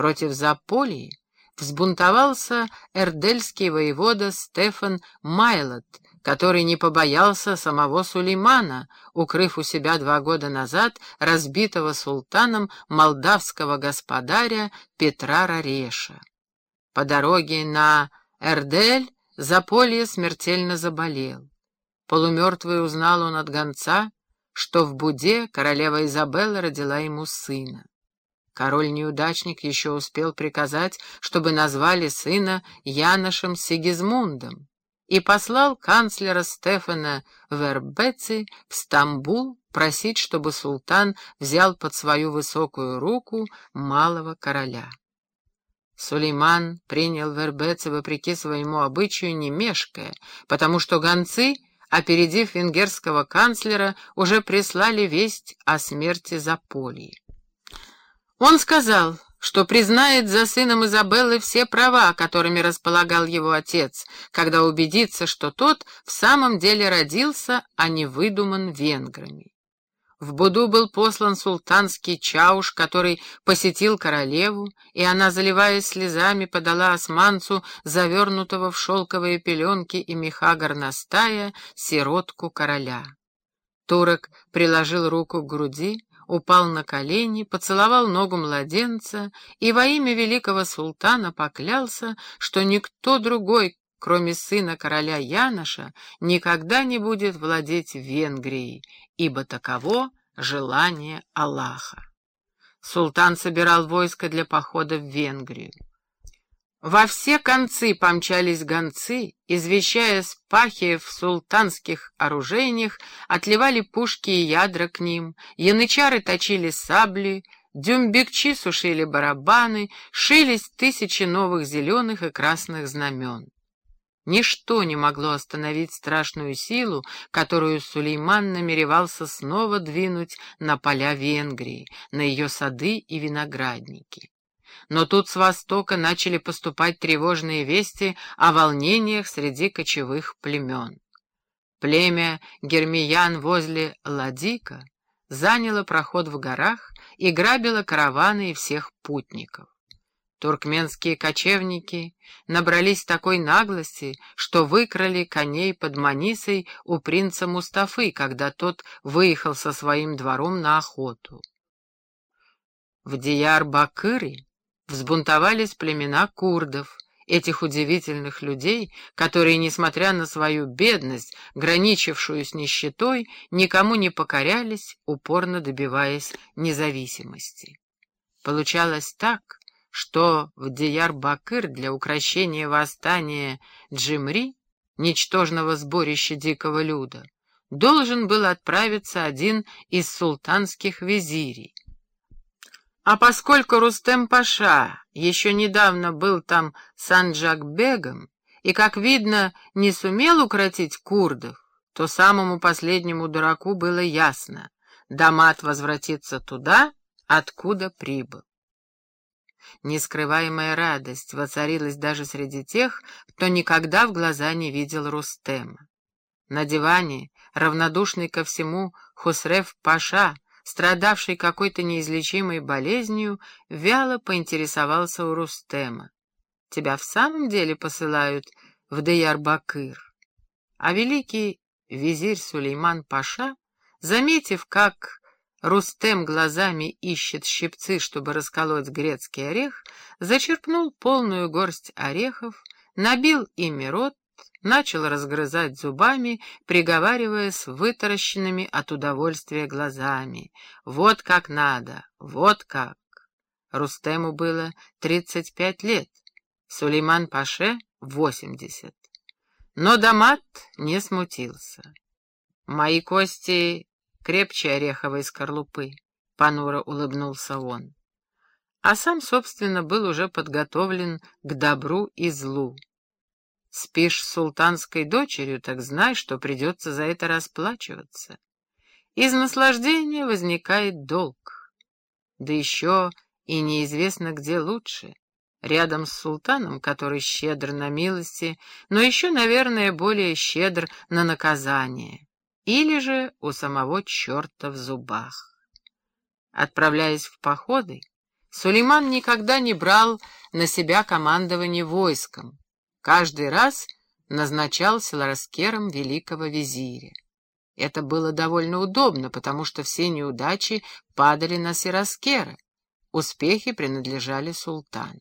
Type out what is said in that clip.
Против Запольи взбунтовался эрдельский воевода Стефан Майлот, который не побоялся самого Сулеймана, укрыв у себя два года назад разбитого султаном молдавского господаря Петра Рареша. По дороге на Эрдель Заполье смертельно заболел. Полумертвый узнал он от гонца, что в Буде королева Изабелла родила ему сына. Король-неудачник еще успел приказать, чтобы назвали сына Яношем Сигизмундом, и послал канцлера Стефана Вербеци в Стамбул просить, чтобы султан взял под свою высокую руку малого короля. Сулейман принял Вербеца вопреки своему обычаю, не мешкая, потому что гонцы, опередив венгерского канцлера, уже прислали весть о смерти Запольи. Он сказал, что признает за сыном Изабеллы все права, которыми располагал его отец, когда убедится, что тот в самом деле родился, а не выдуман венграми. В Буду был послан султанский чауш, который посетил королеву, и она, заливаясь слезами, подала османцу, завернутого в шелковые пеленки и меха горностая, сиротку короля. Турок приложил руку к груди, упал на колени, поцеловал ногу младенца и во имя великого султана поклялся, что никто другой, кроме сына короля Яноша, никогда не будет владеть Венгрией, ибо таково желание Аллаха. Султан собирал войско для похода в Венгрию. Во все концы помчались гонцы, извещая спахи в султанских оружейнях, отливали пушки и ядра к ним, янычары точили сабли, дюмбекчи сушили барабаны, шились тысячи новых зеленых и красных знамен. Ничто не могло остановить страшную силу, которую Сулейман намеревался снова двинуть на поля Венгрии, на ее сады и виноградники. Но тут с востока начали поступать тревожные вести о волнениях среди кочевых племен. Племя Гермиян возле Ладика заняло проход в горах и грабило караваны и всех путников. Туркменские кочевники набрались такой наглости, что выкрали коней под Манисой у принца Мустафы, когда тот выехал со своим двором на охоту. В Дияр-Бакыре взбунтовались племена курдов, этих удивительных людей, которые, несмотря на свою бедность, граничившую с нищетой, никому не покорялись, упорно добиваясь независимости. Получалось так, что в Дияр-Бакыр для укрощения восстания Джимри, ничтожного сборища дикого люда, должен был отправиться один из султанских визирей. А поскольку Рустем-Паша еще недавно был там Санджак-бегом и, как видно, не сумел укротить курдов, то самому последнему дураку было ясно — Дамат возвратится туда, откуда прибыл. Нескрываемая радость воцарилась даже среди тех, кто никогда в глаза не видел Рустема. На диване, равнодушный ко всему, Хусрев Паша — страдавший какой-то неизлечимой болезнью, вяло поинтересовался у Рустема. «Тебя в самом деле посылают в Деярбакыр?» А великий визирь Сулейман Паша, заметив, как Рустем глазами ищет щипцы, чтобы расколоть грецкий орех, зачерпнул полную горсть орехов, набил ими рот начал разгрызать зубами, приговаривая с вытаращенными от удовольствия глазами. «Вот как надо! Вот как!» Рустему было тридцать пять лет, Сулейман Паше — восемьдесят. Но Дамат не смутился. «Мои кости крепче ореховой скорлупы», — понуро улыбнулся он. А сам, собственно, был уже подготовлен к добру и злу. Спишь с султанской дочерью, так знай, что придется за это расплачиваться. Из наслаждения возникает долг. Да еще и неизвестно, где лучше. Рядом с султаном, который щедр на милости, но еще, наверное, более щедр на наказание. Или же у самого черта в зубах. Отправляясь в походы, Сулейман никогда не брал на себя командование войском. Каждый раз назначал селараскером великого визиря. Это было довольно удобно, потому что все неудачи падали на Сираскера. Успехи принадлежали султану.